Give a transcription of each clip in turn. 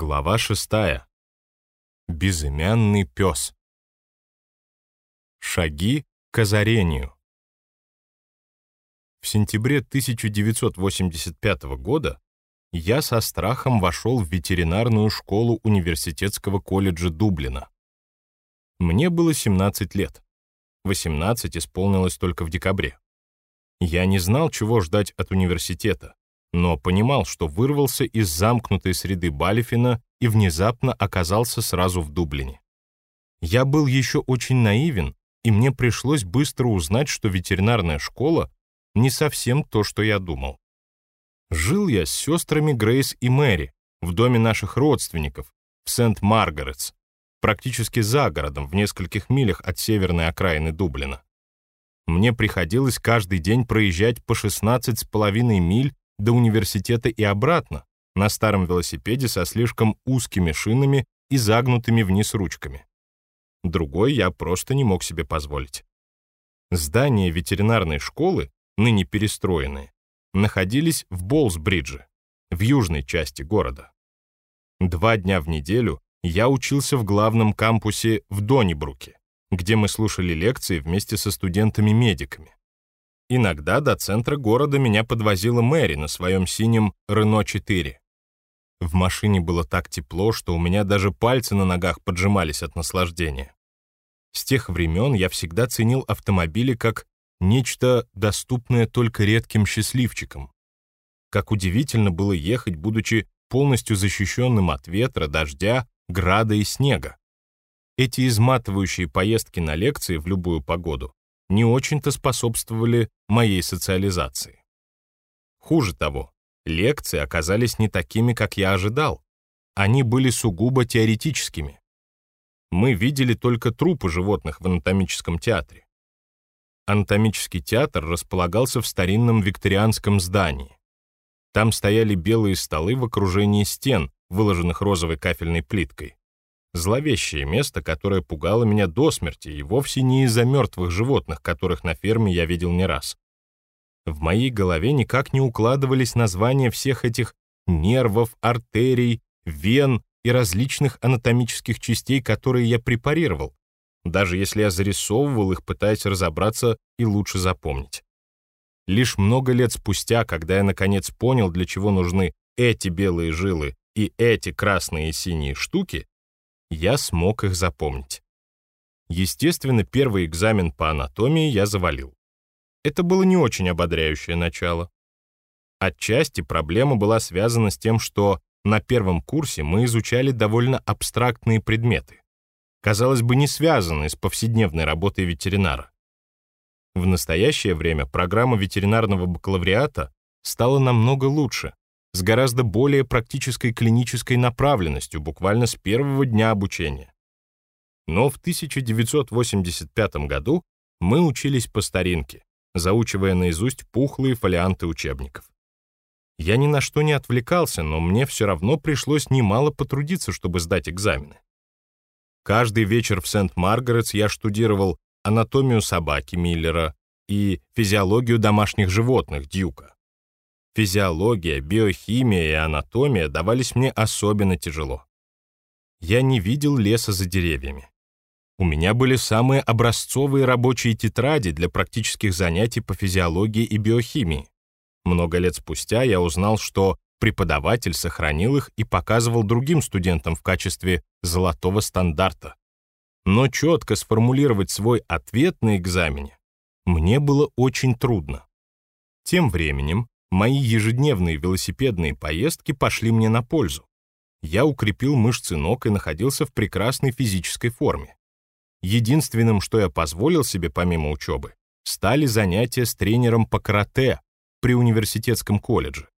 Глава шестая. Безымянный пес. Шаги к озарению. В сентябре 1985 года я со страхом вошел в ветеринарную школу университетского колледжа Дублина. Мне было 17 лет. 18 исполнилось только в декабре. Я не знал, чего ждать от университета но понимал, что вырвался из замкнутой среды Балифина и внезапно оказался сразу в Дублине. Я был еще очень наивен, и мне пришлось быстро узнать, что ветеринарная школа не совсем то, что я думал. Жил я с сестрами Грейс и Мэри в доме наших родственников в Сент-Маргаретс, практически за городом, в нескольких милях от северной окраины Дублина. Мне приходилось каждый день проезжать по 16 с половиной миль до университета и обратно на старом велосипеде со слишком узкими шинами и загнутыми вниз ручками. Другой я просто не мог себе позволить. Здания ветеринарной школы, ныне перестроенные, находились в Болсбридже, в южной части города. Два дня в неделю я учился в главном кампусе в Донибруке, где мы слушали лекции вместе со студентами-медиками. Иногда до центра города меня подвозила Мэри на своем синем Рено-4. В машине было так тепло, что у меня даже пальцы на ногах поджимались от наслаждения. С тех времен я всегда ценил автомобили как нечто, доступное только редким счастливчикам. Как удивительно было ехать, будучи полностью защищенным от ветра, дождя, града и снега. Эти изматывающие поездки на лекции в любую погоду не очень-то способствовали моей социализации. Хуже того, лекции оказались не такими, как я ожидал. Они были сугубо теоретическими. Мы видели только трупы животных в анатомическом театре. Анатомический театр располагался в старинном викторианском здании. Там стояли белые столы в окружении стен, выложенных розовой кафельной плиткой. Зловещее место, которое пугало меня до смерти, и вовсе не из-за мертвых животных, которых на ферме я видел не раз. В моей голове никак не укладывались названия всех этих нервов, артерий, вен и различных анатомических частей, которые я препарировал, даже если я зарисовывал их, пытаясь разобраться и лучше запомнить. Лишь много лет спустя, когда я наконец понял, для чего нужны эти белые жилы и эти красные и синие штуки, я смог их запомнить. Естественно, первый экзамен по анатомии я завалил. Это было не очень ободряющее начало. Отчасти проблема была связана с тем, что на первом курсе мы изучали довольно абстрактные предметы, казалось бы, не связанные с повседневной работой ветеринара. В настоящее время программа ветеринарного бакалавриата стала намного лучше, с гораздо более практической клинической направленностью буквально с первого дня обучения. Но в 1985 году мы учились по старинке, заучивая наизусть пухлые фолианты учебников. Я ни на что не отвлекался, но мне все равно пришлось немало потрудиться, чтобы сдать экзамены. Каждый вечер в Сент-Маргаретс я штудировал анатомию собаки Миллера и физиологию домашних животных Дьюка. Физиология, биохимия и анатомия давались мне особенно тяжело. Я не видел леса за деревьями. У меня были самые образцовые рабочие тетради для практических занятий по физиологии и биохимии. Много лет спустя я узнал, что преподаватель сохранил их и показывал другим студентам в качестве золотого стандарта. Но четко сформулировать свой ответ на экзамене мне было очень трудно. Тем временем Мои ежедневные велосипедные поездки пошли мне на пользу. Я укрепил мышцы ног и находился в прекрасной физической форме. Единственным, что я позволил себе помимо учебы, стали занятия с тренером по карате при университетском колледже.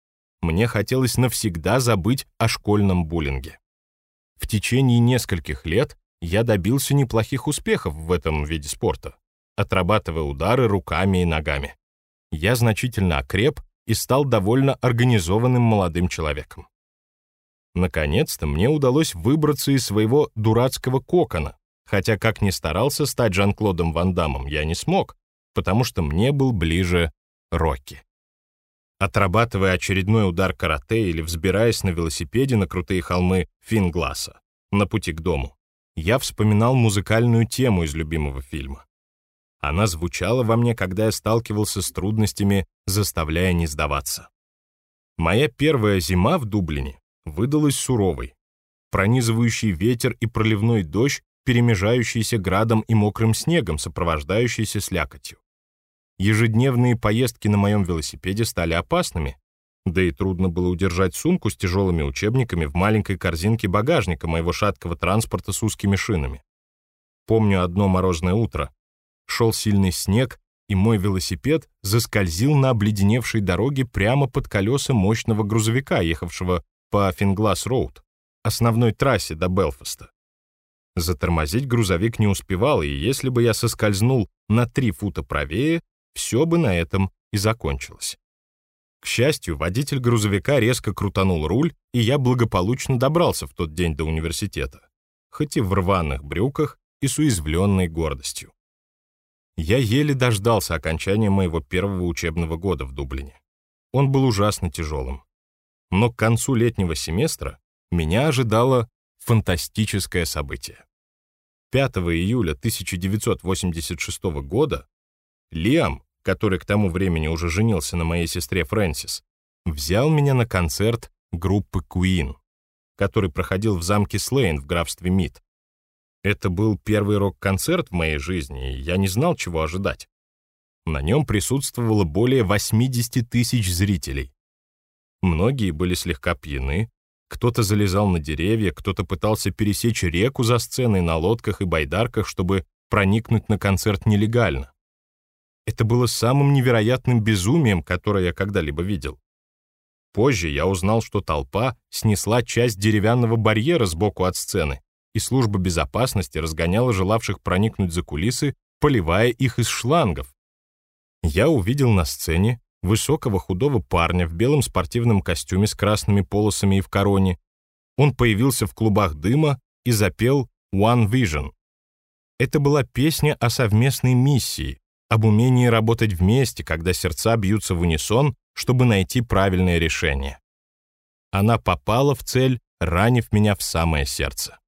Мне хотелось навсегда забыть о школьном буллинге. В течение нескольких лет я добился неплохих успехов в этом виде спорта, отрабатывая удары руками и ногами. Я значительно окреп и стал довольно организованным молодым человеком. Наконец-то мне удалось выбраться из своего дурацкого кокона, хотя как ни старался стать Жан-Клодом Ван Дамом, я не смог, потому что мне был ближе Рокки. отрабатывая очередной удар карате или взбираясь на велосипеде на крутые холмы Фингласа на пути к дому, я вспоминал музыкальную тему из любимого фильма. Она звучала во мне, когда я сталкивался с трудностями, заставляя не сдаваться. Моя первая зима в Дублине выдалась суровой. Пронизывающий ветер и проливной дождь, перемежающийся градом и мокрым снегом, сопровождающийся слякотью. Ежедневные поездки на моем велосипеде стали опасными, да и трудно было удержать сумку с тяжелыми учебниками в маленькой корзинке багажника моего шаткого транспорта с узкими шинами. Помню одно морозное утро. Шел сильный снег, и мой велосипед заскользил на обледеневшей дороге прямо под колеса мощного грузовика, ехавшего по Финглас-Роуд, основной трассе до Белфаста. Затормозить грузовик не успевал, и если бы я соскользнул на три фута правее, все бы на этом и закончилось. К счастью, водитель грузовика резко крутанул руль, и я благополучно добрался в тот день до университета, хоть и в рваных брюках и с уязвленной гордостью. Я еле дождался окончания моего первого учебного года в Дублине. Он был ужасно тяжелым. Но к концу летнего семестра меня ожидало фантастическое событие. 5 июля 1986 года Лиам, который к тому времени уже женился на моей сестре Фрэнсис, взял меня на концерт группы Queen, который проходил в замке Слейн в графстве Мид. Это был первый рок-концерт в моей жизни, и я не знал, чего ожидать. На нем присутствовало более 80 тысяч зрителей. Многие были слегка пьяны, кто-то залезал на деревья, кто-то пытался пересечь реку за сценой на лодках и байдарках, чтобы проникнуть на концерт нелегально. Это было самым невероятным безумием, которое я когда-либо видел. Позже я узнал, что толпа снесла часть деревянного барьера сбоку от сцены, и служба безопасности разгоняла желавших проникнуть за кулисы, поливая их из шлангов. Я увидел на сцене высокого худого парня в белом спортивном костюме с красными полосами и в короне. Он появился в клубах дыма и запел «One Vision». Это была песня о совместной миссии, об умении работать вместе, когда сердца бьются в унисон, чтобы найти правильное решение. Она попала в цель, ранив меня в самое сердце.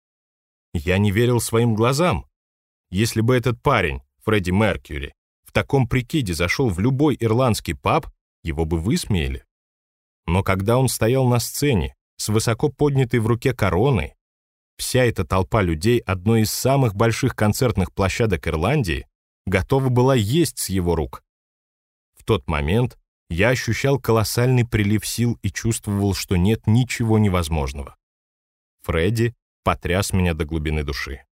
Я не верил своим глазам. Если бы этот парень, Фредди Меркьюри, в таком прикиде зашел в любой ирландский паб, его бы высмеяли. Но когда он стоял на сцене, с высоко поднятой в руке короной, вся эта толпа людей одной из самых больших концертных площадок Ирландии готова была есть с его рук. В тот момент я ощущал колоссальный прилив сил и чувствовал, что нет ничего невозможного. Фредди потряс меня до глубины души.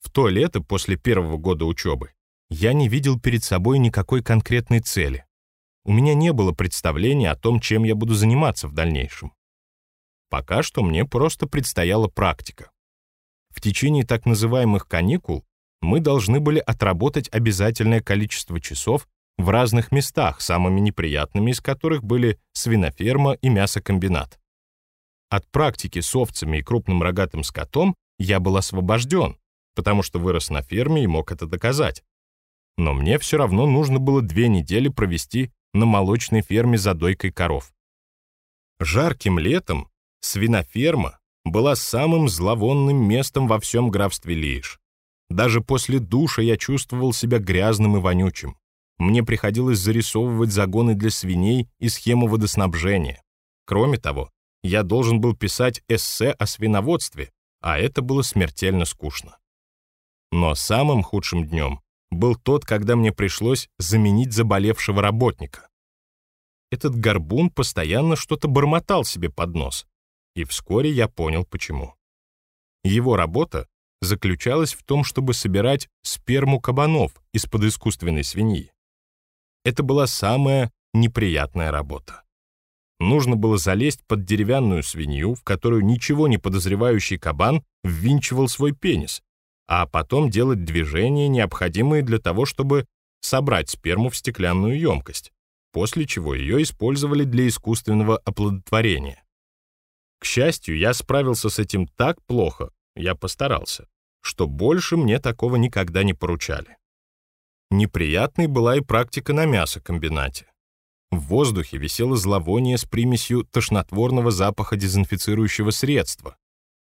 В то лето после первого года учебы я не видел перед собой никакой конкретной цели. У меня не было представления о том, чем я буду заниматься в дальнейшем. Пока что мне просто предстояла практика. В течение так называемых каникул мы должны были отработать обязательное количество часов в разных местах, самыми неприятными из которых были свиноферма и мясокомбинат. От практики с овцами и крупным рогатым скотом я был освобожден, потому что вырос на ферме и мог это доказать. Но мне все равно нужно было две недели провести на молочной ферме за дойкой коров. Жарким летом свиноферма была самым зловонным местом во всем графстве Лииш. Даже после душа я чувствовал себя грязным и вонючим. Мне приходилось зарисовывать загоны для свиней и схему водоснабжения. Кроме того, я должен был писать эссе о свиноводстве, а это было смертельно скучно. Но самым худшим днем был тот, когда мне пришлось заменить заболевшего работника. Этот горбун постоянно что-то бормотал себе под нос, и вскоре я понял, почему. Его работа заключалась в том, чтобы собирать сперму кабанов из-под искусственной свиньи. Это была самая неприятная работа. Нужно было залезть под деревянную свинью, в которую ничего не подозревающий кабан ввинчивал свой пенис, а потом делать движения, необходимые для того, чтобы собрать сперму в стеклянную емкость, после чего ее использовали для искусственного оплодотворения. К счастью, я справился с этим так плохо, я постарался, что больше мне такого никогда не поручали. Неприятной была и практика на мясокомбинате. В воздухе висело зловоние с примесью тошнотворного запаха дезинфицирующего средства.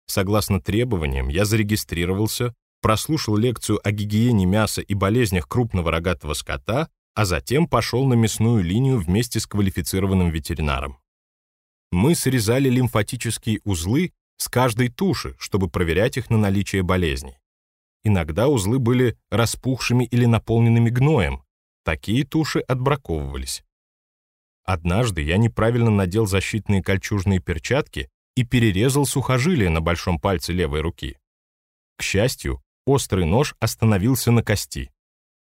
Согласно требованиям, я зарегистрировался, прослушал лекцию о гигиене мяса и болезнях крупного рогатого скота, а затем пошел на мясную линию вместе с квалифицированным ветеринаром. Мы срезали лимфатические узлы с каждой туши, чтобы проверять их на наличие болезней. Иногда узлы были распухшими или наполненными гноем. Такие туши отбраковывались. Однажды я неправильно надел защитные кольчужные перчатки и перерезал сухожилие на большом пальце левой руки. К счастью, острый нож остановился на кости.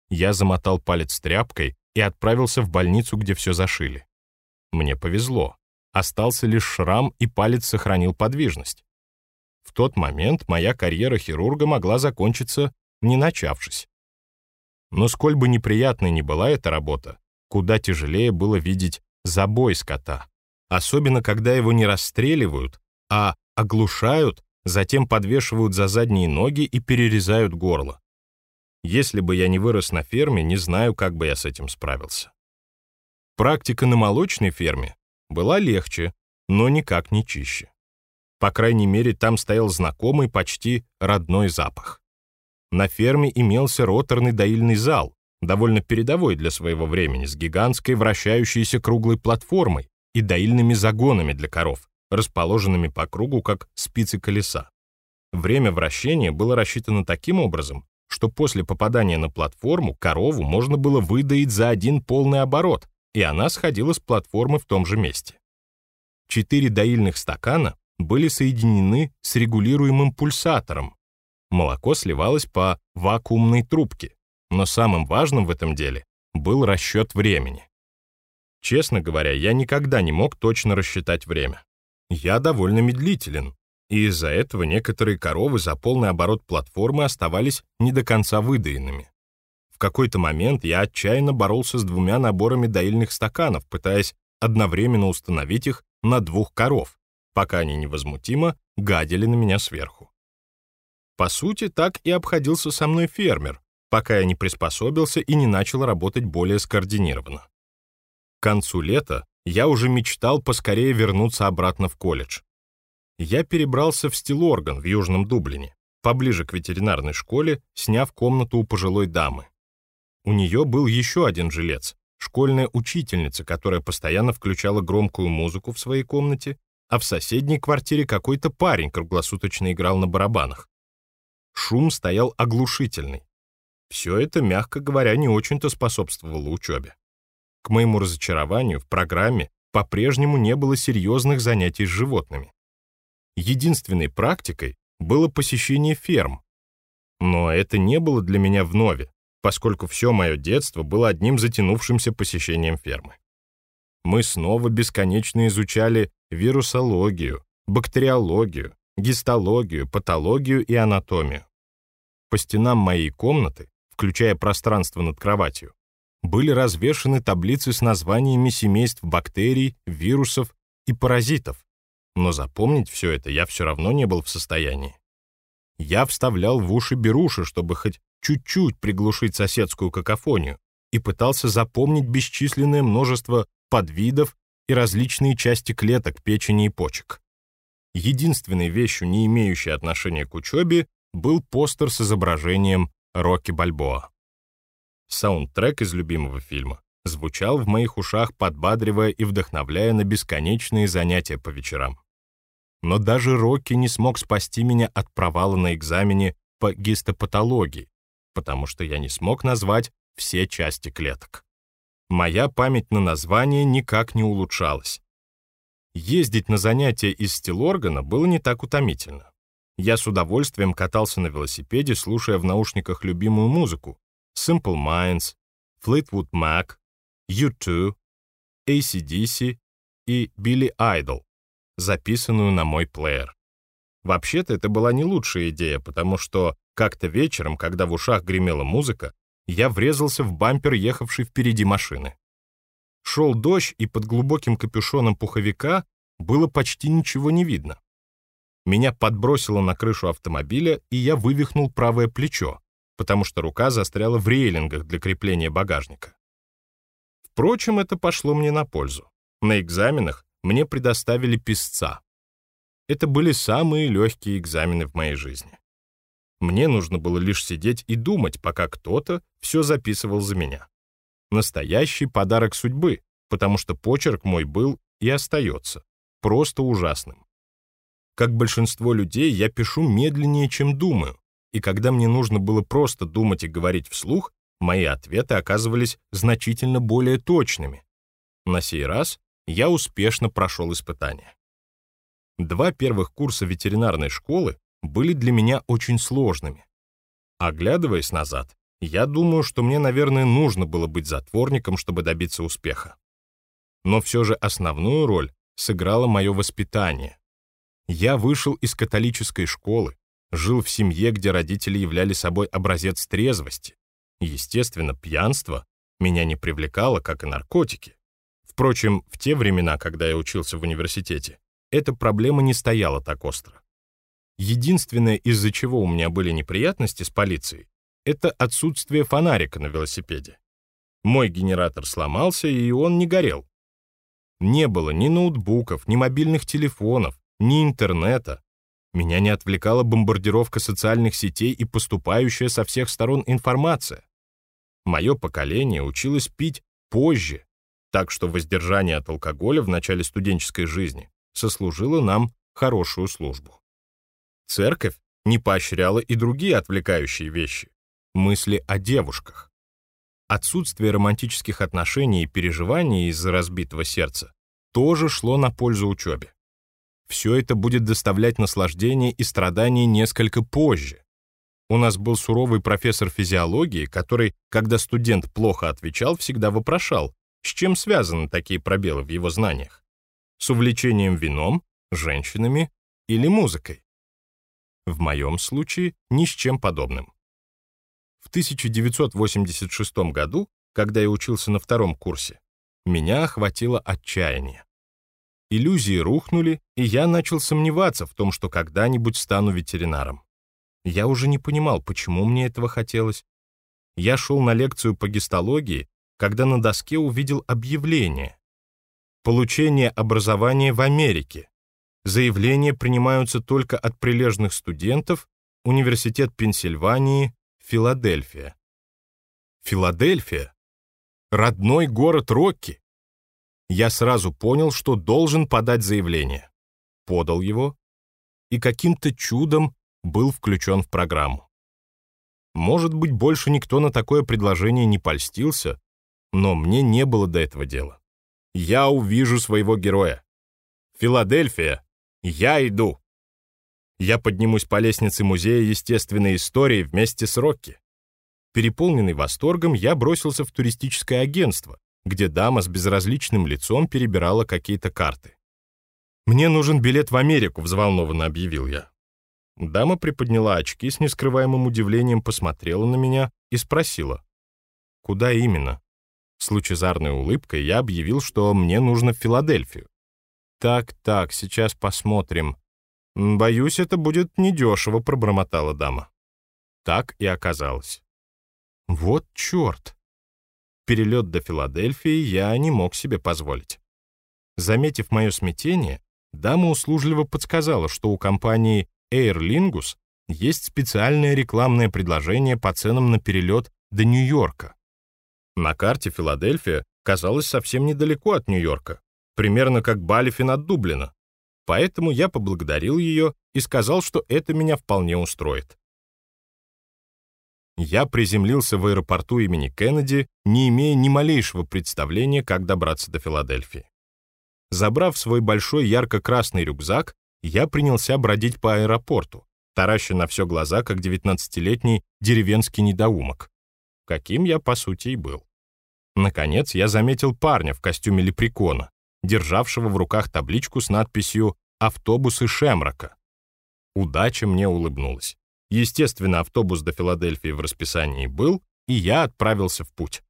Я замотал палец тряпкой и отправился в больницу, где все зашили. Мне повезло. Остался лишь шрам, и палец сохранил подвижность. В тот момент моя карьера хирурга могла закончиться, не начавшись. Но сколь бы неприятной ни была эта работа, куда тяжелее было видеть забой скота, особенно когда его не расстреливают, а оглушают, затем подвешивают за задние ноги и перерезают горло. Если бы я не вырос на ферме, не знаю, как бы я с этим справился. Практика на молочной ферме была легче, но никак не чище. По крайней мере, там стоял знакомый, почти родной запах. На ферме имелся роторный доильный зал, довольно передовой для своего времени, с гигантской вращающейся круглой платформой и доильными загонами для коров, расположенными по кругу, как спицы колеса. Время вращения было рассчитано таким образом, что после попадания на платформу корову можно было выдоить за один полный оборот, и она сходила с платформы в том же месте. Четыре доильных стакана были соединены с регулируемым пульсатором. Молоко сливалось по вакуумной трубке, но самым важным в этом деле был расчет времени. Честно говоря, я никогда не мог точно рассчитать время. Я довольно медлителен, и из-за этого некоторые коровы за полный оборот платформы оставались не до конца выдаенными. В какой-то момент я отчаянно боролся с двумя наборами доильных стаканов, пытаясь одновременно установить их на двух коров, пока они невозмутимо гадили на меня сверху. По сути, так и обходился со мной фермер, пока я не приспособился и не начал работать более скоординированно. К концу лета я уже мечтал поскорее вернуться обратно в колледж. Я перебрался в Стилорган в Южном Дублине, поближе к ветеринарной школе, сняв комнату у пожилой дамы. У нее был еще один жилец, школьная учительница, которая постоянно включала громкую музыку в своей комнате а в соседней квартире какой-то парень круглосуточно играл на барабанах. Шум стоял оглушительный. Все это, мягко говоря, не очень-то способствовало учебе. К моему разочарованию в программе по-прежнему не было серьезных занятий с животными. Единственной практикой было посещение ферм. Но это не было для меня вновь, поскольку все мое детство было одним затянувшимся посещением фермы. Мы снова бесконечно изучали вирусологию, бактериологию, гистологию, патологию и анатомию. По стенам моей комнаты, включая пространство над кроватью, были развешаны таблицы с названиями семейств бактерий, вирусов и паразитов, но запомнить все это я все равно не был в состоянии. Я вставлял в уши беруши, чтобы хоть чуть-чуть приглушить соседскую какофонию, и пытался запомнить бесчисленное множество подвидов и различные части клеток печени и почек. Единственной вещью, не имеющей отношения к учебе, был постер с изображением Рокки Бальбоа. Саундтрек из любимого фильма звучал в моих ушах, подбадривая и вдохновляя на бесконечные занятия по вечерам. Но даже Рокки не смог спасти меня от провала на экзамене по гистопатологии, потому что я не смог назвать все части клеток моя память на название никак не улучшалась. Ездить на занятия из стилоргана было не так утомительно. Я с удовольствием катался на велосипеде, слушая в наушниках любимую музыку Simple Minds, Fleetwood Mac, U2, ACDC и Billy Idol, записанную на мой плеер. Вообще-то это была не лучшая идея, потому что как-то вечером, когда в ушах гремела музыка, я врезался в бампер, ехавший впереди машины. Шел дождь, и под глубоким капюшоном пуховика было почти ничего не видно. Меня подбросило на крышу автомобиля, и я вывихнул правое плечо, потому что рука застряла в рейлингах для крепления багажника. Впрочем, это пошло мне на пользу. На экзаменах мне предоставили писца. Это были самые легкие экзамены в моей жизни. Мне нужно было лишь сидеть и думать, пока кто-то все записывал за меня. Настоящий подарок судьбы, потому что почерк мой был и остается просто ужасным. Как большинство людей, я пишу медленнее, чем думаю, и когда мне нужно было просто думать и говорить вслух, мои ответы оказывались значительно более точными. На сей раз я успешно прошел испытание. Два первых курса ветеринарной школы были для меня очень сложными. Оглядываясь назад, я думаю, что мне, наверное, нужно было быть затворником, чтобы добиться успеха. Но все же основную роль сыграло мое воспитание. Я вышел из католической школы, жил в семье, где родители являли собой образец трезвости. Естественно, пьянство меня не привлекало, как и наркотики. Впрочем, в те времена, когда я учился в университете, эта проблема не стояла так остро. Единственное, из-за чего у меня были неприятности с полицией, это отсутствие фонарика на велосипеде. Мой генератор сломался, и он не горел. Не было ни ноутбуков, ни мобильных телефонов, ни интернета. Меня не отвлекала бомбардировка социальных сетей и поступающая со всех сторон информация. Мое поколение училось пить позже, так что воздержание от алкоголя в начале студенческой жизни сослужило нам хорошую службу. Церковь не поощряла и другие отвлекающие вещи, мысли о девушках. Отсутствие романтических отношений и переживаний из-за разбитого сердца тоже шло на пользу учебе. Все это будет доставлять наслаждение и страдания несколько позже. У нас был суровый профессор физиологии, который, когда студент плохо отвечал, всегда вопрошал, с чем связаны такие пробелы в его знаниях. С увлечением вином, женщинами или музыкой. В моем случае ни с чем подобным. В 1986 году, когда я учился на втором курсе, меня охватило отчаяние. Иллюзии рухнули, и я начал сомневаться в том, что когда-нибудь стану ветеринаром. Я уже не понимал, почему мне этого хотелось. Я шел на лекцию по гистологии, когда на доске увидел объявление. Получение образования в Америке. Заявления принимаются только от прилежных студентов, Университет Пенсильвании, Филадельфия. Филадельфия? Родной город Рокки. Я сразу понял, что должен подать заявление. Подал его и каким-то чудом был включен в программу. Может быть, больше никто на такое предложение не польстился, но мне не было до этого дела. Я увижу своего героя. Филадельфия, я иду. Я поднимусь по лестнице Музея естественной истории вместе с Рокки. Переполненный восторгом, я бросился в туристическое агентство, где дама с безразличным лицом перебирала какие-то карты. «Мне нужен билет в Америку», — взволнованно объявил я. Дама приподняла очки с нескрываемым удивлением, посмотрела на меня и спросила. «Куда именно?» С лучезарной улыбкой я объявил, что мне нужно в Филадельфию. «Так-так, сейчас посмотрим. Боюсь, это будет недешево», — пробормотала дама. Так и оказалось. Вот черт! Перелет до Филадельфии я не мог себе позволить. Заметив мое смятение, дама услужливо подсказала, что у компании Air Lingus есть специальное рекламное предложение по ценам на перелет до Нью-Йорка. На карте Филадельфия казалась совсем недалеко от Нью-Йорка, примерно как Балифин от Дублина. Поэтому я поблагодарил ее и сказал, что это меня вполне устроит. Я приземлился в аэропорту имени Кеннеди, не имея ни малейшего представления, как добраться до Филадельфии. Забрав свой большой ярко-красный рюкзак, я принялся бродить по аэропорту, тараща на все глаза, как девятнадцатилетний деревенский недоумок. Каким я, по сути, и был. Наконец, я заметил парня в костюме лепрекона, державшего в руках табличку с надписью «Автобусы Шемрока». Удача мне улыбнулась. Естественно, автобус до Филадельфии в расписании был, и я отправился в путь.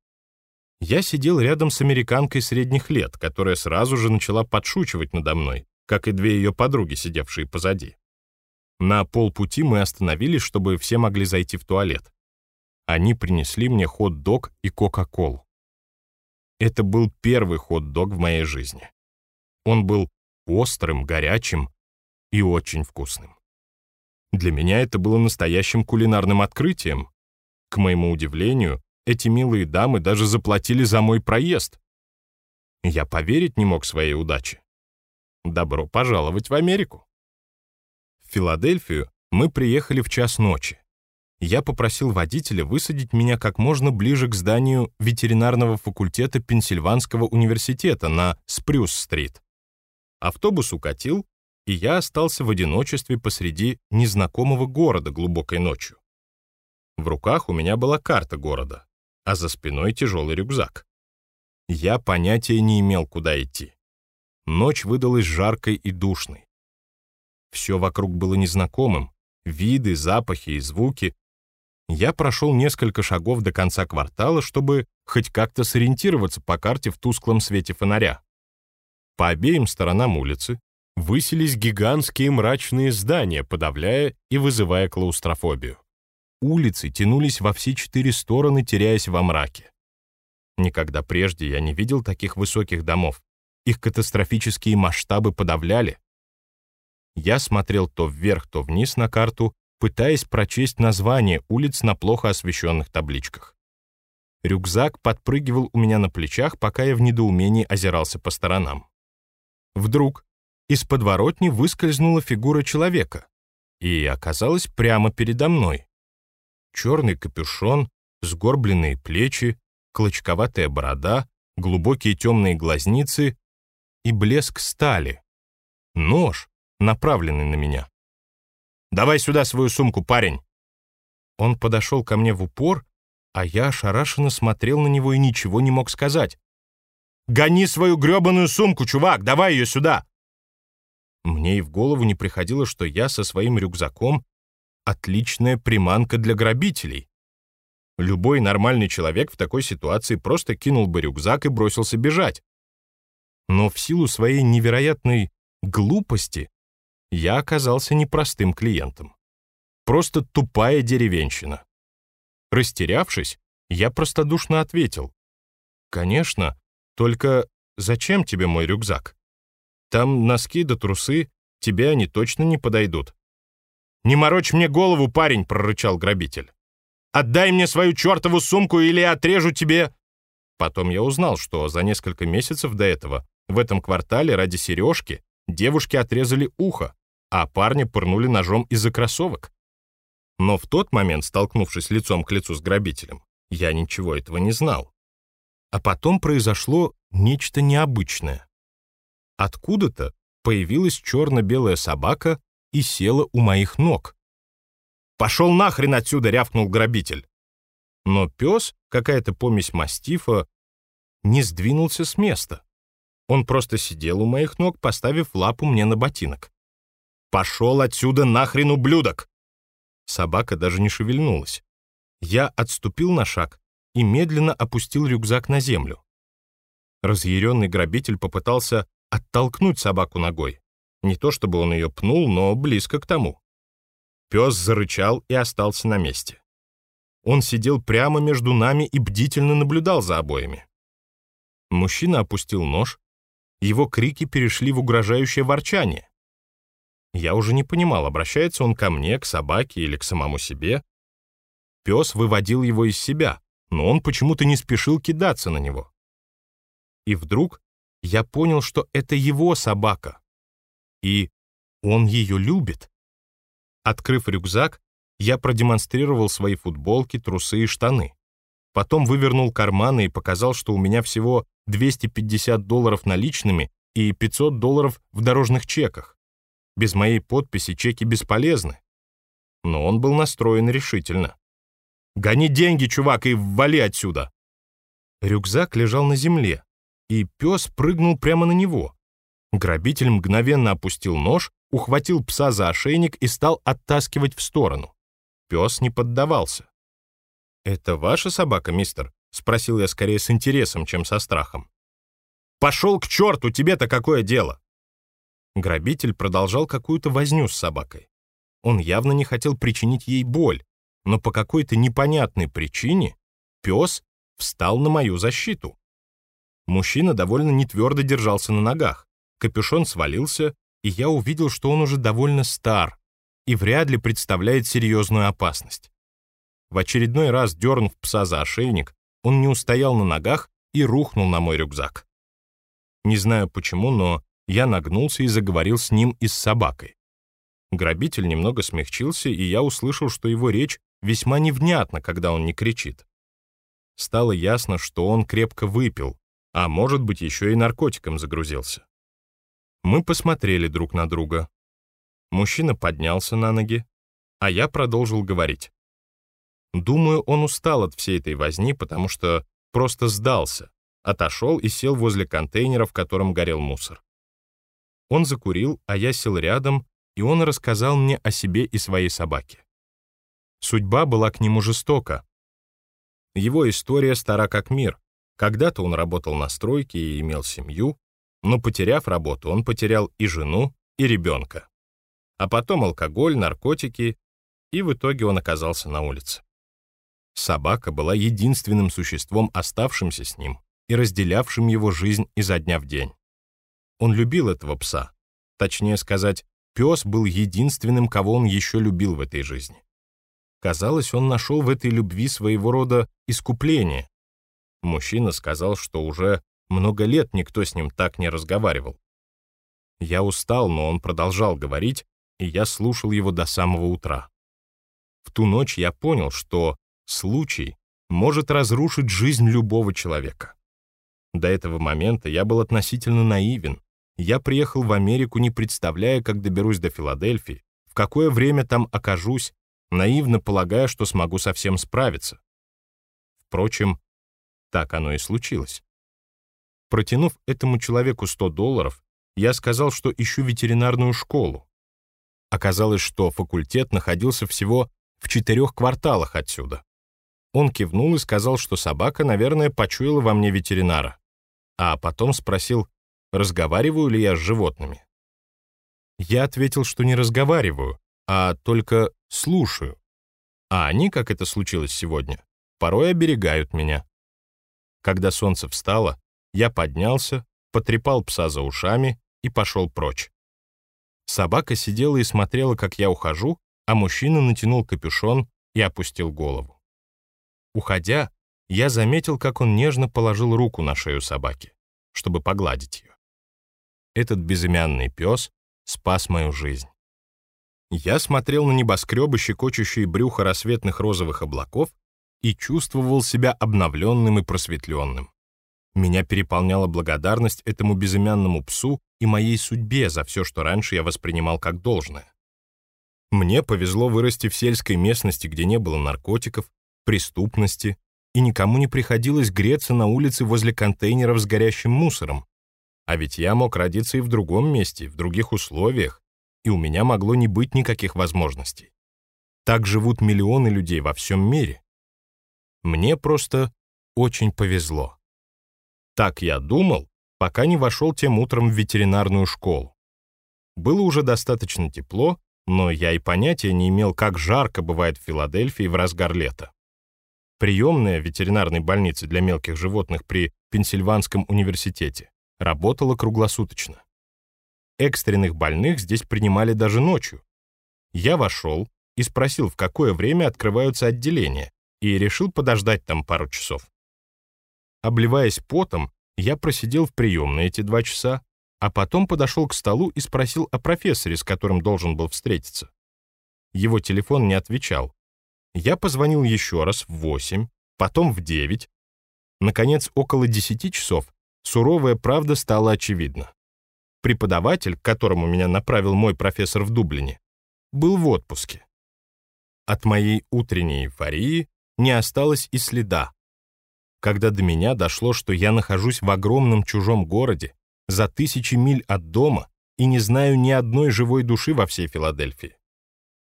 Я сидел рядом с американкой средних лет, которая сразу же начала подшучивать надо мной, как и две ее подруги, сидевшие позади. На полпути мы остановились, чтобы все могли зайти в туалет. Они принесли мне хот-дог и кока-колу. Это был первый хот-дог в моей жизни. Он был острым, горячим и очень вкусным. Для меня это было настоящим кулинарным открытием. К моему удивлению, эти милые дамы даже заплатили за мой проезд. Я поверить не мог своей удаче. Добро пожаловать в Америку. В Филадельфию мы приехали в час ночи. Я попросил водителя высадить меня как можно ближе к зданию ветеринарного факультета Пенсильванского университета на Спрюс-стрит. Автобус укатил, и я остался в одиночестве посреди незнакомого города глубокой ночью. В руках у меня была карта города, а за спиной тяжелый рюкзак. Я понятия не имел, куда идти. Ночь выдалась жаркой и душной. Все вокруг было незнакомым, виды, запахи и звуки. Я прошел несколько шагов до конца квартала, чтобы хоть как-то сориентироваться по карте в тусклом свете фонаря. По обеим сторонам улицы высились гигантские мрачные здания, подавляя и вызывая клаустрофобию. Улицы тянулись во все четыре стороны, теряясь во мраке. Никогда прежде я не видел таких высоких домов. Их катастрофические масштабы подавляли. Я смотрел то вверх, то вниз на карту, пытаясь прочесть названия улиц на плохо освещенных табличках. Рюкзак подпрыгивал у меня на плечах, пока я в недоумении озирался по сторонам. Вдруг из подворотни выскользнула фигура человека и оказалась прямо передо мной. Черный капюшон, сгорбленные плечи, клочковатая борода, глубокие темные глазницы и блеск стали. Нож, направленный на меня. «Давай сюда свою сумку, парень!» Он подошел ко мне в упор, а я ошарашенно смотрел на него и ничего не мог сказать. «Гони свою гребаную сумку, чувак! Давай ее сюда!» Мне и в голову не приходило, что я со своим рюкзаком — отличная приманка для грабителей. Любой нормальный человек в такой ситуации просто кинул бы рюкзак и бросился бежать. Но в силу своей невероятной глупости я оказался непростым клиентом. Просто тупая деревенщина. Растерявшись, я простодушно ответил. «Конечно, только зачем тебе мой рюкзак? Там носки да трусы, тебе они точно не подойдут». «Не морочь мне голову, парень!» — прорычал грабитель. «Отдай мне свою чертову сумку, или я отрежу тебе...» Потом я узнал, что за несколько месяцев до этого в этом квартале ради сережки девушки отрезали ухо, а парня пырнули ножом из-за кроссовок. Но в тот момент, столкнувшись лицом к лицу с грабителем, я ничего этого не знал. А потом произошло нечто необычное. Откуда-то появилась черно-белая собака и села у моих ног. «Пошел нахрен отсюда!» — рявкнул грабитель. Но пес, какая-то помесь мастифа, не сдвинулся с места. Он просто сидел у моих ног, поставив лапу мне на ботинок. «Пошел отсюда нахрен, ублюдок!» Собака даже не шевельнулась. Я отступил на шаг и медленно опустил рюкзак на землю. Разъяренный грабитель попытался оттолкнуть собаку ногой. Не то чтобы он ее пнул, но близко к тому. Пес зарычал и остался на месте. Он сидел прямо между нами и бдительно наблюдал за обоими. Мужчина опустил нож, его крики перешли в угрожающее ворчание. Я уже не понимал, обращается он ко мне, к собаке или к самому себе. Пес выводил его из себя, но он почему-то не спешил кидаться на него. И вдруг я понял, что это его собака. И он ее любит. Открыв рюкзак, я продемонстрировал свои футболки, трусы и штаны. Потом вывернул карманы и показал, что у меня всего 250 долларов наличными и 500 долларов в дорожных чеках. Без моей подписи чеки бесполезны. Но он был настроен решительно. «Гони деньги, чувак, и ввали отсюда!» Рюкзак лежал на земле, и пес прыгнул прямо на него. Грабитель мгновенно опустил нож, ухватил пса за ошейник и стал оттаскивать в сторону. Пес не поддавался. «Это ваша собака, мистер?» — спросил я скорее с интересом, чем со страхом. «Пошел к черту, тебе-то какое дело?» Грабитель продолжал какую-то возню с собакой. Он явно не хотел причинить ей боль, но по какой-то непонятной причине пес встал на мою защиту. Мужчина довольно нетвердо держался на ногах. Капюшон свалился, и я увидел, что он уже довольно стар и вряд ли представляет серьезную опасность. В очередной раз, дернув пса за ошейник, он не устоял на ногах и рухнул на мой рюкзак. Не знаю почему, но я нагнулся и заговорил с ним и с собакой. Грабитель немного смягчился, и я услышал, что его речь весьма невнятна, когда он не кричит. Стало ясно, что он крепко выпил, а может быть, еще и наркотиком загрузился. Мы посмотрели друг на друга. Мужчина поднялся на ноги, а я продолжил говорить. Думаю, он устал от всей этой возни, потому что просто сдался, отошел и сел возле контейнера, в котором горел мусор. Он закурил, а я сел рядом, и он рассказал мне о себе и своей собаке. Судьба была к нему жестока. Его история стара как мир. Когда-то он работал на стройке и имел семью, но, потеряв работу, он потерял и жену, и ребенка. А потом алкоголь, наркотики, и в итоге он оказался на улице. Собака была единственным существом, оставшимся с ним и разделявшим его жизнь изо дня в день. Он любил этого пса. Точнее сказать, пес был единственным, кого он еще любил в этой жизни. Казалось, он нашел в этой любви своего рода искупление. Мужчина сказал, что уже много лет никто с ним так не разговаривал. Я устал, но он продолжал говорить, и я слушал его до самого утра. В ту ночь я понял, что случай может разрушить жизнь любого человека. До этого момента я был относительно наивен. Я приехал в Америку, не представляя, как доберусь до Филадельфии, в какое время там окажусь, наивно полагая, что смогу совсем справиться. Впрочем, так оно и случилось. Протянув этому человеку 100 долларов, я сказал, что ищу ветеринарную школу. Оказалось, что факультет находился всего в четырех кварталах отсюда. Он кивнул и сказал, что собака, наверное, почуяла во мне ветеринара а потом спросил, разговариваю ли я с животными. Я ответил, что не разговариваю, а только слушаю. А они, как это случилось сегодня, порой оберегают меня. Когда солнце встало, я поднялся, потрепал пса за ушами и пошел прочь. Собака сидела и смотрела, как я ухожу, а мужчина натянул капюшон и опустил голову. Уходя, я заметил, как он нежно положил руку на шею собаки, чтобы погладить ее. Этот безымянный пес спас мою жизнь. Я смотрел на небоскребы, щекочущие брюхо рассветных розовых облаков, и чувствовал себя обновленным и просветленным. Меня переполняла благодарность этому безымянному псу и моей судьбе за все, что раньше я воспринимал как должное. Мне повезло вырасти в сельской местности, где не было наркотиков, преступности, и никому не приходилось греться на улице возле контейнеров с горящим мусором. А ведь я мог родиться и в другом месте, в других условиях, и у меня могло не быть никаких возможностей. Так живут миллионы людей во всем мире. Мне просто очень повезло. Так я думал, пока не вошел тем утром в ветеринарную школу. Было уже достаточно тепло, но я и понятия не имел, как жарко бывает в Филадельфии в разгар лета. Приемная ветеринарной больницы для мелких животных при Пенсильванском университете работала круглосуточно. Экстренных больных здесь принимали даже ночью. Я вошел и спросил, в какое время открываются отделения, и решил подождать там пару часов. Обливаясь потом, я просидел в приемной эти два часа, а потом подошел к столу и спросил о профессоре, с которым должен был встретиться. Его телефон не отвечал, я позвонил еще раз в 8, потом в 9. Наконец, около 10 часов суровая правда стала очевидна. Преподаватель, к которому меня направил мой профессор в Дублине, был в отпуске. От моей утренней эйфории не осталось и следа. Когда до меня дошло, что я нахожусь в огромном чужом городе, за тысячи миль от дома и не знаю ни одной живой души во всей Филадельфии.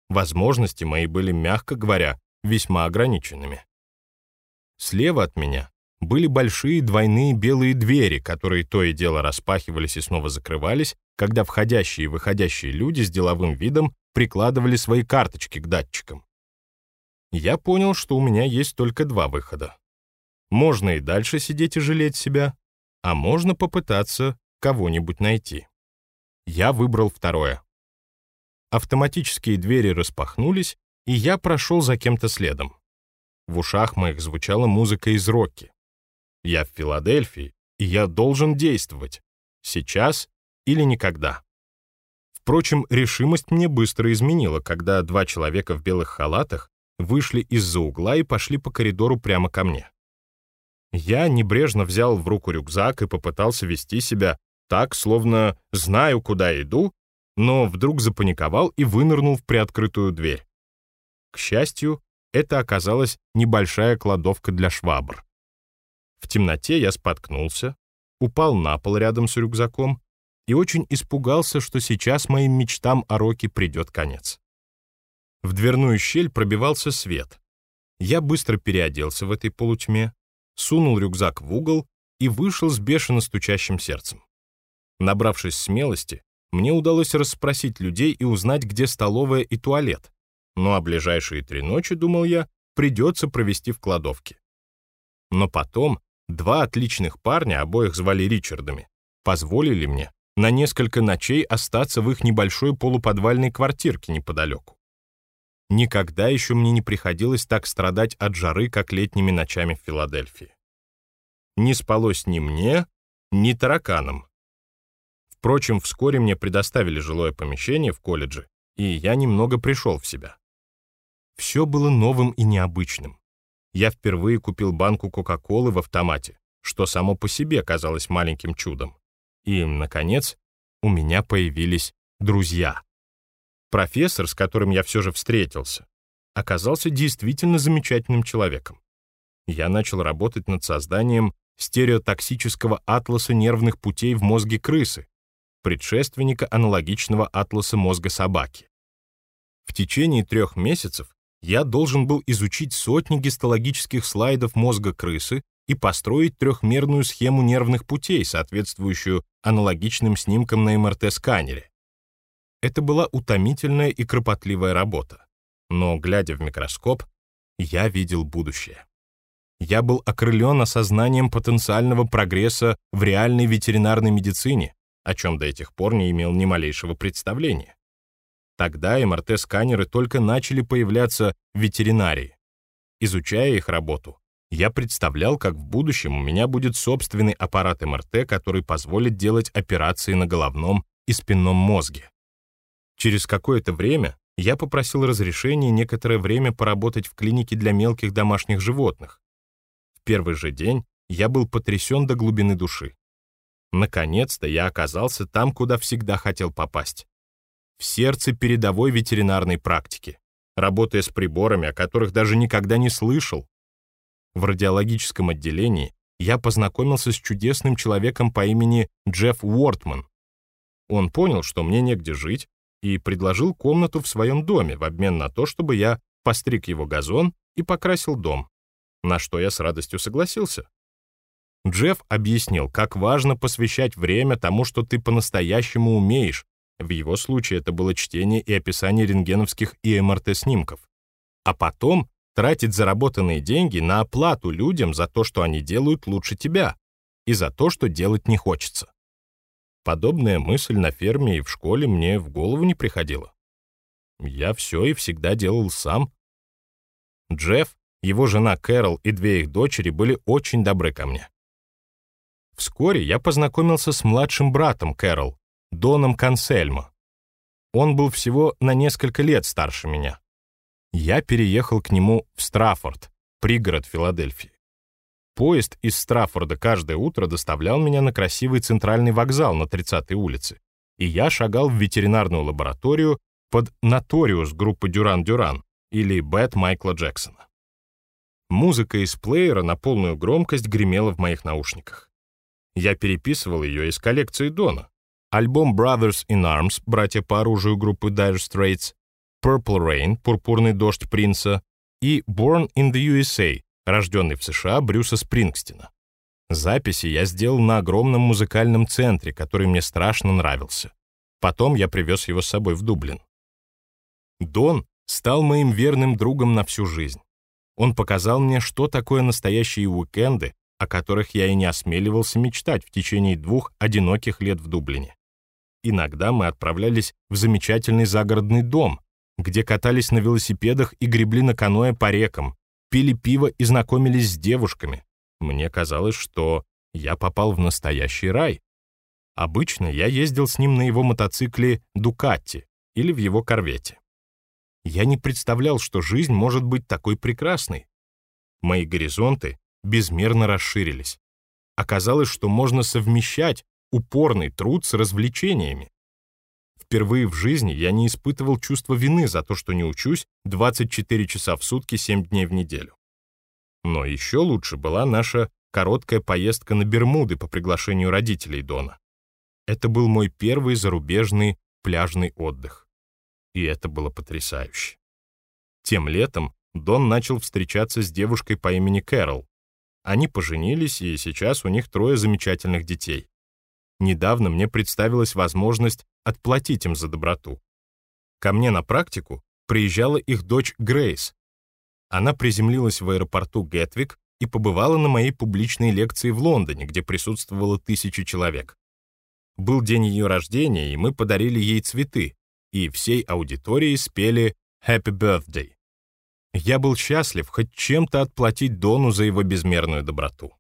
Возможности мои были, мягко говоря, весьма ограниченными. Слева от меня были большие двойные белые двери, которые то и дело распахивались и снова закрывались, когда входящие и выходящие люди с деловым видом прикладывали свои карточки к датчикам. Я понял, что у меня есть только два выхода. Можно и дальше сидеть и жалеть себя, а можно попытаться кого-нибудь найти. Я выбрал второе. Автоматические двери распахнулись, и я прошел за кем-то следом. В ушах моих звучала музыка из Рокки. Я в Филадельфии, и я должен действовать. Сейчас или никогда. Впрочем, решимость мне быстро изменила, когда два человека в белых халатах вышли из-за угла и пошли по коридору прямо ко мне. Я небрежно взял в руку рюкзак и попытался вести себя так, словно знаю, куда иду, но вдруг запаниковал и вынырнул в приоткрытую дверь. К счастью, это оказалась небольшая кладовка для швабр. В темноте я споткнулся, упал на пол рядом с рюкзаком и очень испугался, что сейчас моим мечтам о Роке придет конец. В дверную щель пробивался свет. Я быстро переоделся в этой полутьме, сунул рюкзак в угол и вышел с бешено стучащим сердцем. Набравшись смелости, мне удалось расспросить людей и узнать, где столовая и туалет. Ну а ближайшие три ночи, думал я, придется провести в кладовке. Но потом два отличных парня, обоих звали Ричардами, позволили мне на несколько ночей остаться в их небольшой полуподвальной квартирке неподалеку. Никогда еще мне не приходилось так страдать от жары, как летними ночами в Филадельфии. Не спалось ни мне, ни тараканам. Впрочем, вскоре мне предоставили жилое помещение в колледже, и я немного пришел в себя. Все было новым и необычным. Я впервые купил банку Кока-Колы в автомате, что само по себе казалось маленьким чудом. И, наконец, у меня появились друзья. Профессор, с которым я все же встретился, оказался действительно замечательным человеком. Я начал работать над созданием стереотоксического атласа нервных путей в мозге крысы, предшественника аналогичного атласа мозга собаки. В течение трех месяцев я должен был изучить сотни гистологических слайдов мозга крысы и построить трехмерную схему нервных путей, соответствующую аналогичным снимкам на МРТ-сканере. Это была утомительная и кропотливая работа. Но, глядя в микроскоп, я видел будущее. Я был окрылен осознанием потенциального прогресса в реальной ветеринарной медицине, о чем до этих пор не имел ни малейшего представления. Тогда МРТ-сканеры только начали появляться в ветеринарии. Изучая их работу, я представлял, как в будущем у меня будет собственный аппарат МРТ, который позволит делать операции на головном и спинном мозге. Через какое-то время я попросил разрешения некоторое время поработать в клинике для мелких домашних животных. В первый же день я был потрясен до глубины души. Наконец-то я оказался там, куда всегда хотел попасть. В сердце передовой ветеринарной практики, работая с приборами, о которых даже никогда не слышал. В радиологическом отделении я познакомился с чудесным человеком по имени Джефф Уортман. Он понял, что мне негде жить, и предложил комнату в своем доме в обмен на то, чтобы я постриг его газон и покрасил дом, на что я с радостью согласился. Джефф объяснил, как важно посвящать время тому, что ты по-настоящему умеешь. В его случае это было чтение и описание рентгеновских и МРТ-снимков. А потом тратить заработанные деньги на оплату людям за то, что они делают лучше тебя, и за то, что делать не хочется. Подобная мысль на ферме и в школе мне в голову не приходила. Я все и всегда делал сам. Джефф, его жена Кэрол и две их дочери были очень добры ко мне. Вскоре я познакомился с младшим братом Кэрол, Доном Консельмо. Он был всего на несколько лет старше меня. Я переехал к нему в Страффорд, пригород Филадельфии. Поезд из Страффорда каждое утро доставлял меня на красивый центральный вокзал на 30-й улице, и я шагал в ветеринарную лабораторию под «Наториус» группы «Дюран-Дюран» или «Бэт» Майкла Джексона. Музыка из плеера на полную громкость гремела в моих наушниках. Я переписывал ее из коллекции Дона. Альбом Brothers in Arms, братья по оружию группы Dire Straits, Purple Rain, пурпурный дождь Принца и Born in the USA, рожденный в США Брюса Спрингстина. Записи я сделал на огромном музыкальном центре, который мне страшно нравился. Потом я привез его с собой в Дублин. Дон стал моим верным другом на всю жизнь. Он показал мне, что такое настоящие уикенды, о которых я и не осмеливался мечтать в течение двух одиноких лет в Дублине. Иногда мы отправлялись в замечательный загородный дом, где катались на велосипедах и гребли на каноэ по рекам, пили пиво и знакомились с девушками. Мне казалось, что я попал в настоящий рай. Обычно я ездил с ним на его мотоцикле «Дукатти» или в его корвете. Я не представлял, что жизнь может быть такой прекрасной. Мои горизонты безмерно расширились. Оказалось, что можно совмещать упорный труд с развлечениями. Впервые в жизни я не испытывал чувства вины за то, что не учусь 24 часа в сутки 7 дней в неделю. Но еще лучше была наша короткая поездка на Бермуды по приглашению родителей Дона. Это был мой первый зарубежный пляжный отдых. И это было потрясающе. Тем летом Дон начал встречаться с девушкой по имени Кэрол. Они поженились, и сейчас у них трое замечательных детей. Недавно мне представилась возможность отплатить им за доброту. Ко мне на практику приезжала их дочь Грейс. Она приземлилась в аэропорту Гетвик и побывала на моей публичной лекции в Лондоне, где присутствовало тысячи человек. Был день ее рождения, и мы подарили ей цветы, и всей аудитории спели «Happy Birthday». Я был счастлив хоть чем-то отплатить Дону за его безмерную доброту.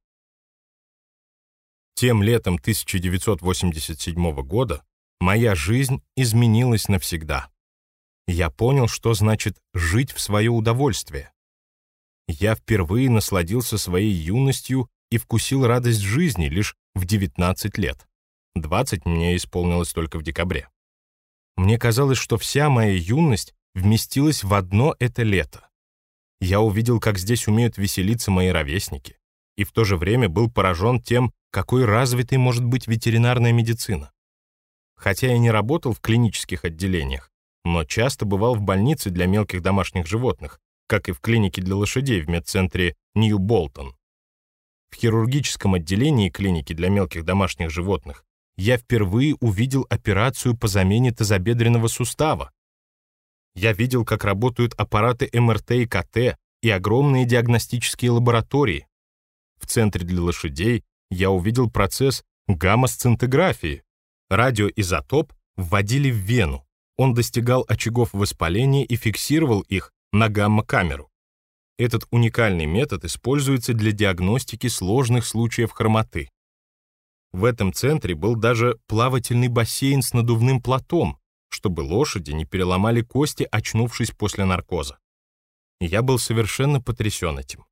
Тем летом 1987 года моя жизнь изменилась навсегда. Я понял, что значит жить в свое удовольствие. Я впервые насладился своей юностью и вкусил радость жизни лишь в 19 лет. 20 мне исполнилось только в декабре. Мне казалось, что вся моя юность вместилась в одно это лето. Я увидел, как здесь умеют веселиться мои ровесники, и в то же время был поражен тем, какой развитой может быть ветеринарная медицина. Хотя я не работал в клинических отделениях, но часто бывал в больнице для мелких домашних животных, как и в клинике для лошадей в медцентре Нью-Болтон. В хирургическом отделении клиники для мелких домашних животных я впервые увидел операцию по замене тазобедренного сустава. Я видел, как работают аппараты МРТ и КТ и огромные диагностические лаборатории. Центре для лошадей я увидел процесс гамма-сцинтиграфии. Радиоизотоп вводили в вену. Он достигал очагов воспаления и фиксировал их на гамма-камеру. Этот уникальный метод используется для диагностики сложных случаев хромоты. В этом центре был даже плавательный бассейн с надувным платом, чтобы лошади не переломали кости, очнувшись после наркоза. Я был совершенно потрясен этим.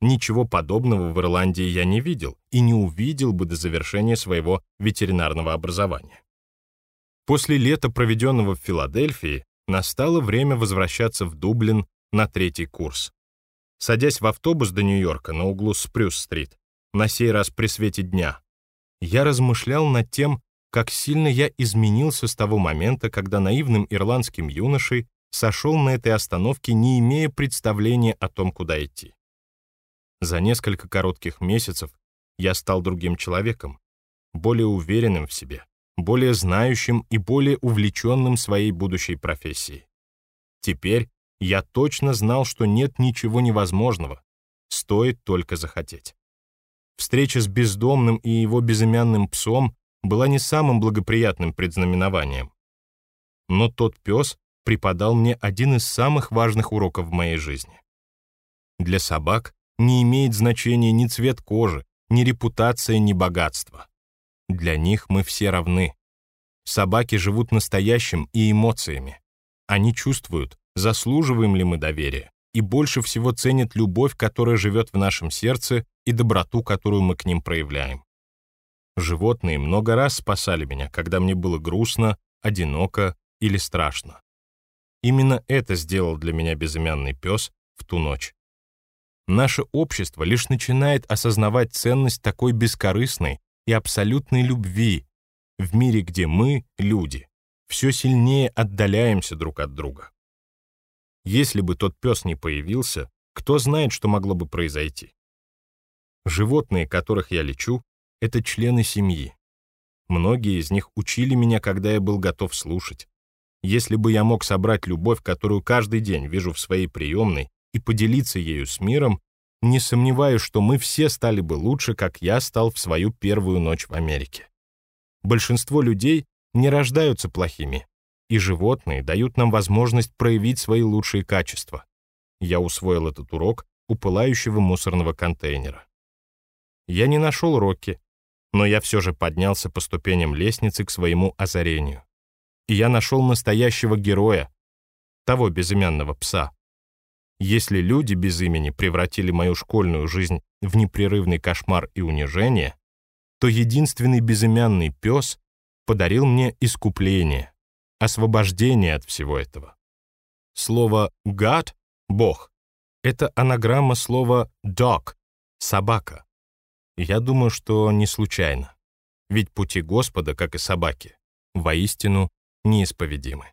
Ничего подобного в Ирландии я не видел и не увидел бы до завершения своего ветеринарного образования. После лета, проведенного в Филадельфии, настало время возвращаться в Дублин на третий курс. Садясь в автобус до Нью-Йорка на углу Спрюс-стрит, на сей раз при свете дня, я размышлял над тем, как сильно я изменился с того момента, когда наивным ирландским юношей сошел на этой остановке, не имея представления о том, куда идти. За несколько коротких месяцев я стал другим человеком, более уверенным в себе, более знающим и более увлеченным своей будущей профессией. Теперь я точно знал, что нет ничего невозможного, стоит только захотеть. Встреча с бездомным и его безымянным псом была не самым благоприятным предзнаменованием. Но тот пес преподал мне один из самых важных уроков в моей жизни. Для собак не имеет значения ни цвет кожи, ни репутация, ни богатство. Для них мы все равны. Собаки живут настоящим и эмоциями. Они чувствуют, заслуживаем ли мы доверия, и больше всего ценят любовь, которая живет в нашем сердце, и доброту, которую мы к ним проявляем. Животные много раз спасали меня, когда мне было грустно, одиноко или страшно. Именно это сделал для меня безымянный пес в ту ночь. Наше общество лишь начинает осознавать ценность такой бескорыстной и абсолютной любви в мире, где мы, люди, все сильнее отдаляемся друг от друга. Если бы тот пес не появился, кто знает, что могло бы произойти. Животные, которых я лечу, — это члены семьи. Многие из них учили меня, когда я был готов слушать. Если бы я мог собрать любовь, которую каждый день вижу в своей приемной, и поделиться ею с миром, не сомневаюсь, что мы все стали бы лучше, как я стал в свою первую ночь в Америке. Большинство людей не рождаются плохими, и животные дают нам возможность проявить свои лучшие качества. Я усвоил этот урок у пылающего мусорного контейнера. Я не нашел Рокки, но я все же поднялся по ступеням лестницы к своему озарению. И я нашел настоящего героя, того безымянного пса. Если люди без имени превратили мою школьную жизнь в непрерывный кошмар и унижение, то единственный безымянный пес подарил мне искупление, освобождение от всего этого. Слово «God» — «Бог» — это анаграмма слова «dog» — «собака». Я думаю, что не случайно. Ведь пути Господа, как и собаки, воистину неисповедимы.